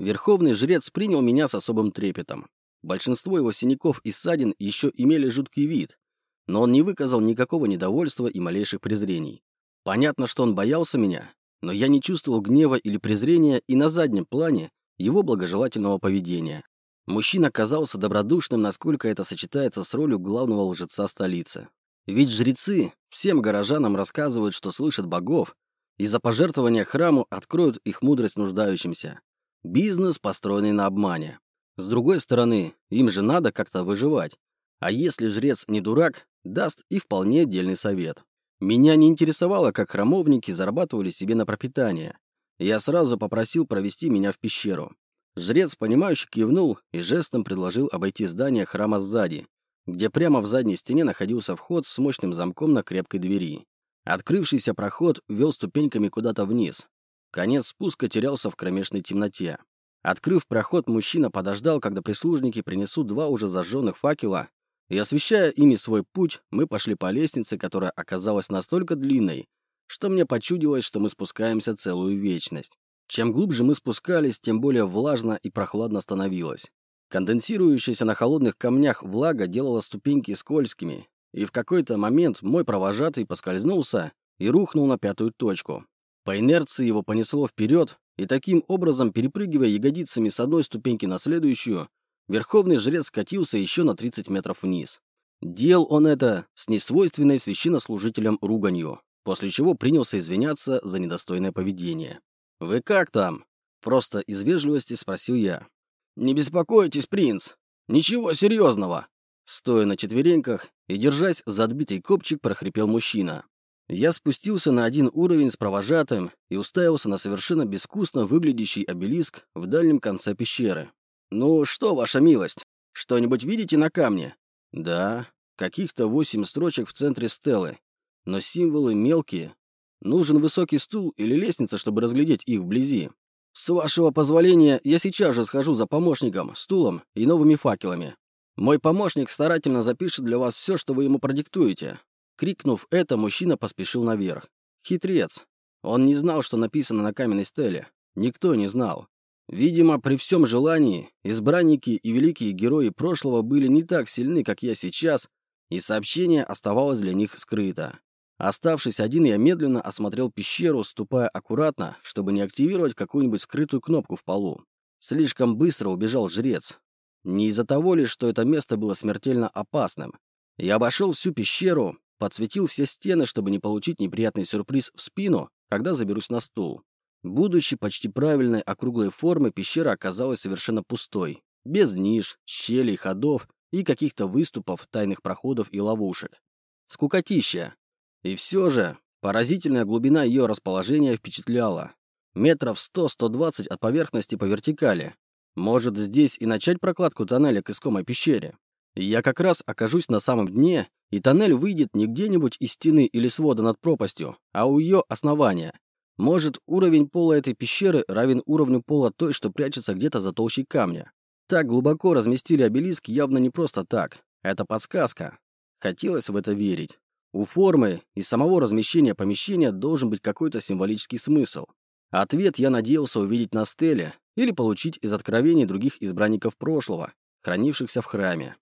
Верховный жрец принял меня с особым трепетом. Большинство его синяков и ссадин еще имели жуткий вид, но он не выказал никакого недовольства и малейших презрений. Понятно, что он боялся меня, но я не чувствовал гнева или презрения и на заднем плане его благожелательного поведения. Мужчина казался добродушным, насколько это сочетается с ролью главного лжеца столицы. Ведь жрецы всем горожанам рассказывают, что слышат богов, и за пожертвования храму откроют их мудрость нуждающимся. Бизнес, построенный на обмане. С другой стороны, им же надо как-то выживать. А если жрец не дурак, даст и вполне отдельный совет. Меня не интересовало, как храмовники зарабатывали себе на пропитание. Я сразу попросил провести меня в пещеру. Жрец, понимающе кивнул и жестом предложил обойти здание храма сзади, где прямо в задней стене находился вход с мощным замком на крепкой двери. Открывшийся проход вел ступеньками куда-то вниз. Конец спуска терялся в кромешной темноте. Открыв проход, мужчина подождал, когда прислужники принесут два уже зажженных факела, и, освещая ими свой путь, мы пошли по лестнице, которая оказалась настолько длинной, что мне почудилось, что мы спускаемся целую вечность. Чем глубже мы спускались, тем более влажно и прохладно становилось. Конденсирующаяся на холодных камнях влага делала ступеньки скользкими, и в какой-то момент мой провожатый поскользнулся и рухнул на пятую точку. По инерции его понесло вперед, и таким образом, перепрыгивая ягодицами с одной ступеньки на следующую, верховный жрец скатился еще на 30 метров вниз. Дел он это с несвойственной священнослужителям руганью, после чего принялся извиняться за недостойное поведение. «Вы как там?» — просто из вежливости спросил я. «Не беспокойтесь, принц! Ничего серьезного!» Стоя на четвереньках и держась за отбитый копчик, прохрипел мужчина. Я спустился на один уровень с провожатым и уставился на совершенно безвкусно выглядящий обелиск в дальнем конце пещеры. «Ну что, ваша милость, что-нибудь видите на камне?» «Да, каких-то восемь строчек в центре стелы, но символы мелкие. Нужен высокий стул или лестница, чтобы разглядеть их вблизи. С вашего позволения, я сейчас же схожу за помощником, стулом и новыми факелами. Мой помощник старательно запишет для вас все, что вы ему продиктуете. Крикнув это, мужчина поспешил наверх. Хитрец. Он не знал, что написано на каменной стеле. Никто не знал. Видимо, при всем желании, избранники и великие герои прошлого были не так сильны, как я сейчас, и сообщение оставалось для них скрыто. Оставшись один, я медленно осмотрел пещеру, ступая аккуратно, чтобы не активировать какую-нибудь скрытую кнопку в полу. Слишком быстро убежал жрец. Не из-за того ли, что это место было смертельно опасным. Я обошел всю пещеру, Подсветил все стены, чтобы не получить неприятный сюрприз в спину, когда заберусь на стул. Будучи почти правильной округлой формы, пещера оказалась совершенно пустой. Без ниш, щелей, ходов и каких-то выступов, тайных проходов и ловушек. Скукотища. И все же, поразительная глубина ее расположения впечатляла. Метров 100-120 от поверхности по вертикали. Может, здесь и начать прокладку тоннеля к искомой пещере. Я как раз окажусь на самом дне и тоннель выйдет не где-нибудь из стены или свода над пропастью, а у ее основания. Может, уровень пола этой пещеры равен уровню пола той, что прячется где-то за толщей камня. Так глубоко разместили обелиск явно не просто так. Это подсказка. Хотелось в это верить. У формы и самого размещения помещения должен быть какой-то символический смысл. Ответ я надеялся увидеть на стеле или получить из откровений других избранников прошлого, хранившихся в храме.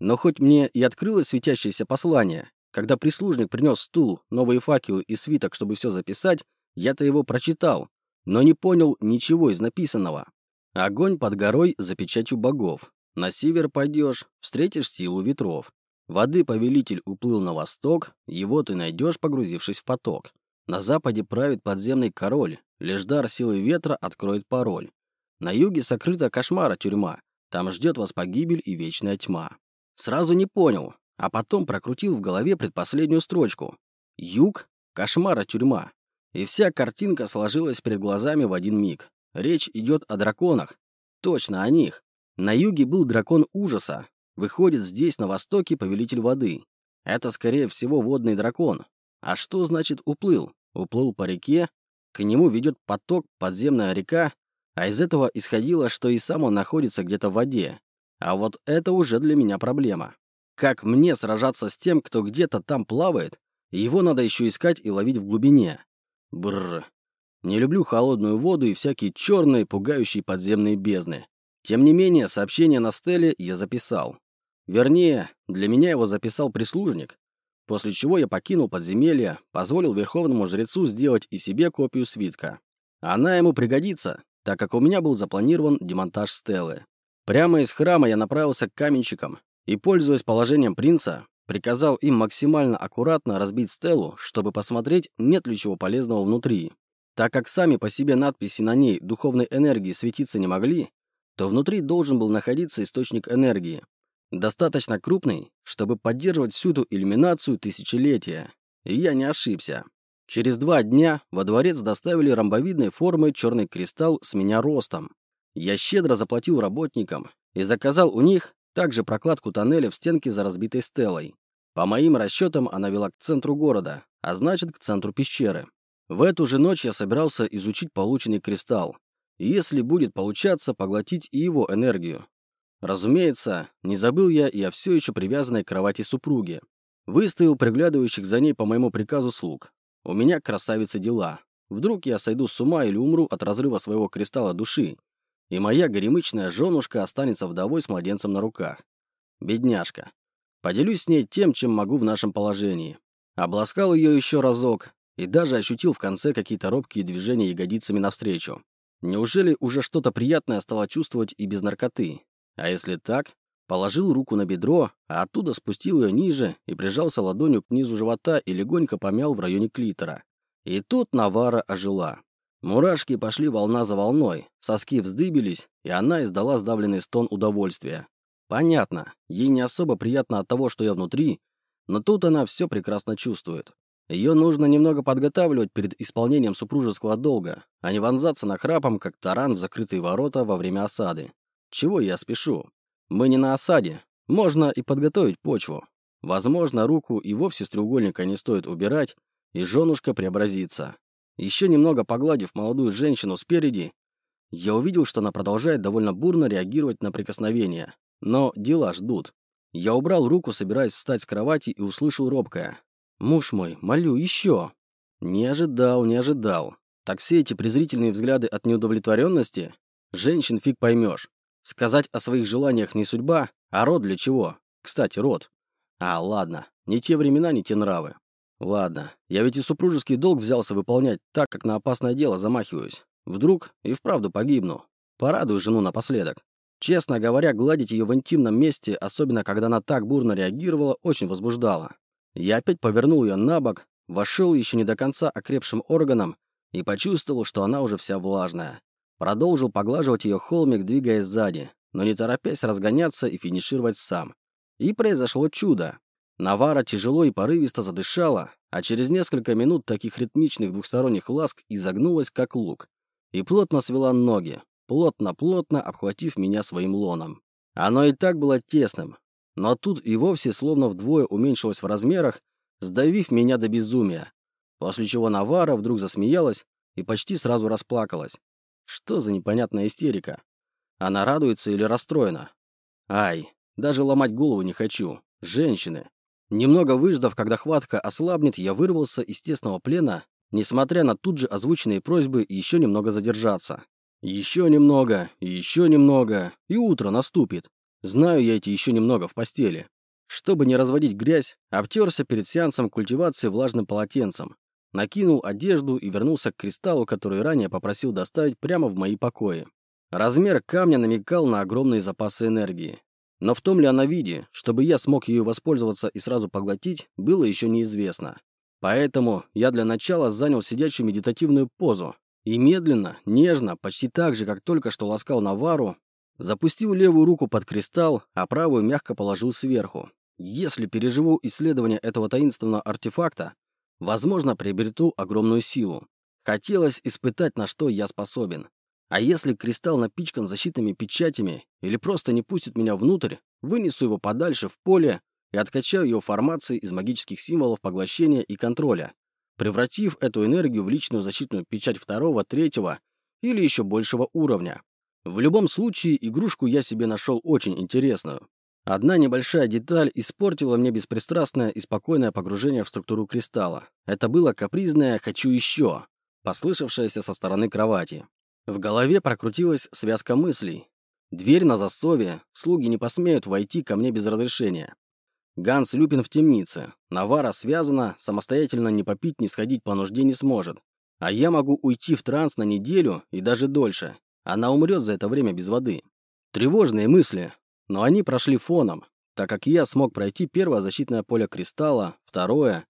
Но хоть мне и открылось светящееся послание, когда прислужник принес стул, новые факелы и свиток, чтобы все записать, я-то его прочитал, но не понял ничего из написанного. Огонь под горой за печатью богов. На север пойдешь, встретишь силу ветров. Воды повелитель уплыл на восток, его ты найдешь, погрузившись в поток. На западе правит подземный король, лишь дар силы ветра откроет пароль. На юге сокрыта кошмара тюрьма, там ждет вас погибель и вечная тьма. Сразу не понял, а потом прокрутил в голове предпоследнюю строчку. Юг, кошмара тюрьма. И вся картинка сложилась перед глазами в один миг. Речь идет о драконах. Точно о них. На юге был дракон ужаса. Выходит, здесь, на востоке, повелитель воды. Это, скорее всего, водный дракон. А что значит уплыл? Уплыл по реке, к нему ведет поток, подземная река, а из этого исходило, что и сам он находится где-то в воде. А вот это уже для меня проблема. Как мне сражаться с тем, кто где-то там плавает, его надо еще искать и ловить в глубине? Бррр. Не люблю холодную воду и всякие черные, пугающие подземные бездны. Тем не менее, сообщение на стеле я записал. Вернее, для меня его записал прислужник, после чего я покинул подземелье, позволил верховному жрецу сделать и себе копию свитка. Она ему пригодится, так как у меня был запланирован демонтаж стелы. Прямо из храма я направился к каменщикам и, пользуясь положением принца, приказал им максимально аккуратно разбить стелу, чтобы посмотреть, нет ли чего полезного внутри. Так как сами по себе надписи на ней духовной энергии светиться не могли, то внутри должен был находиться источник энергии, достаточно крупный, чтобы поддерживать всю эту иллюминацию тысячелетия. И я не ошибся. Через два дня во дворец доставили ромбовидной формы черный кристалл с меня ростом. Я щедро заплатил работникам и заказал у них также прокладку тоннеля в стенке за разбитой стелой. По моим расчетам, она вела к центру города, а значит, к центру пещеры. В эту же ночь я собирался изучить полученный кристалл, и если будет получаться, поглотить и его энергию. Разумеется, не забыл я и о все еще привязанной к кровати супруге. Выставил приглядывающих за ней по моему приказу слуг. У меня красавица дела. Вдруг я сойду с ума или умру от разрыва своего кристалла души, и моя горемычная женушка останется вдовой с младенцем на руках. Бедняжка. Поделюсь с ней тем, чем могу в нашем положении. Обласкал ее еще разок и даже ощутил в конце какие-то робкие движения ягодицами навстречу. Неужели уже что-то приятное стало чувствовать и без наркоты? А если так, положил руку на бедро, а оттуда спустил ее ниже и прижался ладонью к низу живота и легонько помял в районе клитора. И тут Навара ожила. Мурашки пошли волна за волной, соски вздыбились, и она издала сдавленный стон удовольствия. Понятно, ей не особо приятно от того, что я внутри, но тут она все прекрасно чувствует. Ее нужно немного подготавливать перед исполнением супружеского долга, а не вонзаться на храпом, как таран в закрытые ворота во время осады. Чего я спешу? Мы не на осаде. Можно и подготовить почву. Возможно, руку и вовсе с треугольника не стоит убирать, и женушка преобразится. Еще немного погладив молодую женщину спереди, я увидел, что она продолжает довольно бурно реагировать на прикосновения. Но дела ждут. Я убрал руку, собираясь встать с кровати, и услышал робкое. «Муж мой, молю, еще!» Не ожидал, не ожидал. Так все эти презрительные взгляды от неудовлетворенности? Женщин фиг поймешь. Сказать о своих желаниях не судьба, а род для чего? Кстати, род. А, ладно, не те времена, не те нравы. Ладно, я ведь и супружеский долг взялся выполнять так, как на опасное дело замахиваюсь. Вдруг и вправду погибну. Порадую жену напоследок. Честно говоря, гладить ее в интимном месте, особенно когда она так бурно реагировала, очень возбуждало. Я опять повернул ее на бок, вошел еще не до конца окрепшим органом и почувствовал, что она уже вся влажная. Продолжил поглаживать ее холмик, двигаясь сзади, но не торопясь разгоняться и финишировать сам. И произошло чудо. Навара тяжело и порывисто задышала, а через несколько минут таких ритмичных двухсторонних ласк изогнулась, как лук, и плотно свела ноги, плотно-плотно обхватив меня своим лоном. Оно и так было тесным, но тут и вовсе словно вдвое уменьшилось в размерах, сдавив меня до безумия, после чего Навара вдруг засмеялась и почти сразу расплакалась. Что за непонятная истерика? Она радуется или расстроена? Ай, даже ломать голову не хочу. Женщины. Немного выждав, когда хватка ослабнет, я вырвался из тесного плена, несмотря на тут же озвученные просьбы еще немного задержаться. Еще немного, еще немного, и утро наступит. Знаю я эти еще немного в постели. Чтобы не разводить грязь, обтерся перед сеансом культивации влажным полотенцем, накинул одежду и вернулся к кристаллу, который ранее попросил доставить прямо в мои покои. Размер камня намекал на огромные запасы энергии. Но в том ли она виде, чтобы я смог ее воспользоваться и сразу поглотить, было еще неизвестно. Поэтому я для начала занял сидячую медитативную позу и медленно, нежно, почти так же, как только что ласкал Навару, запустил левую руку под кристалл, а правую мягко положил сверху. Если переживу исследование этого таинственного артефакта, Возможно, приобрету огромную силу. Хотелось испытать, на что я способен. А если кристалл напичкан защитными печатями или просто не пустит меня внутрь, вынесу его подальше в поле и откачаю его формации из магических символов поглощения и контроля, превратив эту энергию в личную защитную печать второго, третьего или еще большего уровня. В любом случае, игрушку я себе нашел очень интересную. Одна небольшая деталь испортила мне беспристрастное и спокойное погружение в структуру кристалла. Это было капризное «хочу еще». послышавшаяся со стороны кровати. В голове прокрутилась связка мыслей. Дверь на засове, слуги не посмеют войти ко мне без разрешения. Ганс Люпин в темнице. Навара связана, самостоятельно ни попить, ни сходить по нужде не сможет. А я могу уйти в транс на неделю и даже дольше. Она умрет за это время без воды. Тревожные мысли, но они прошли фоном, так как я смог пройти первое защитное поле кристалла, второе,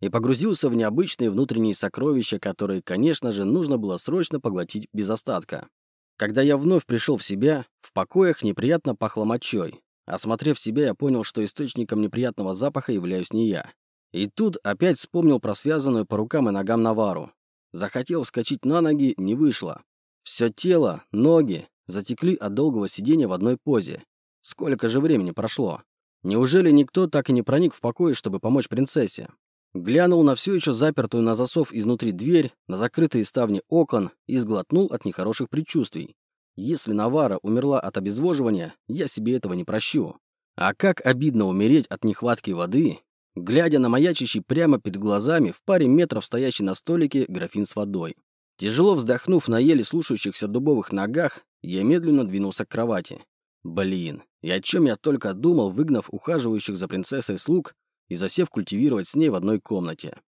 и погрузился в необычные внутренние сокровища, которые, конечно же, нужно было срочно поглотить без остатка. Когда я вновь пришел в себя, в покоях неприятно пахло мочой. Осмотрев себя, я понял, что источником неприятного запаха являюсь не я. И тут опять вспомнил про связанную по рукам и ногам Навару. Захотел вскочить на ноги, не вышло. Все тело, ноги затекли от долгого сидения в одной позе. Сколько же времени прошло? Неужели никто так и не проник в покой, чтобы помочь принцессе? Глянул на все еще запертую на засов изнутри дверь, на закрытые ставни окон и сглотнул от нехороших предчувствий. Если Навара умерла от обезвоживания, я себе этого не прощу. А как обидно умереть от нехватки воды, глядя на маячащий прямо перед глазами в паре метров стоящий на столике графин с водой. Тяжело вздохнув на еле слушающихся дубовых ногах, я медленно двинулся к кровати. Блин, и о чем я только думал, выгнав ухаживающих за принцессой слуг и засев культивировать с ней в одной комнате.